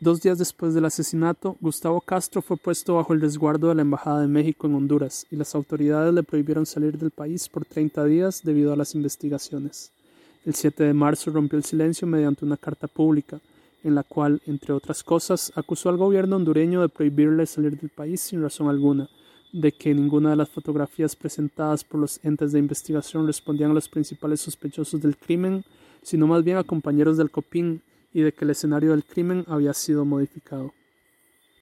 Dos días después del asesinato, Gustavo Castro fue puesto bajo el resguardo de la Embajada de México en Honduras y las autoridades le prohibieron salir del país por 30 días debido a las investigaciones. El 7 de marzo rompió el silencio mediante una carta pública, en la cual, entre otras cosas, acusó al gobierno hondureño de prohibirle salir del país sin razón alguna, de que ninguna de las fotografías presentadas por los entes de investigación respondían a los principales sospechosos del crimen, sino más bien a compañeros del COPIN y de que el escenario del crimen había sido modificado.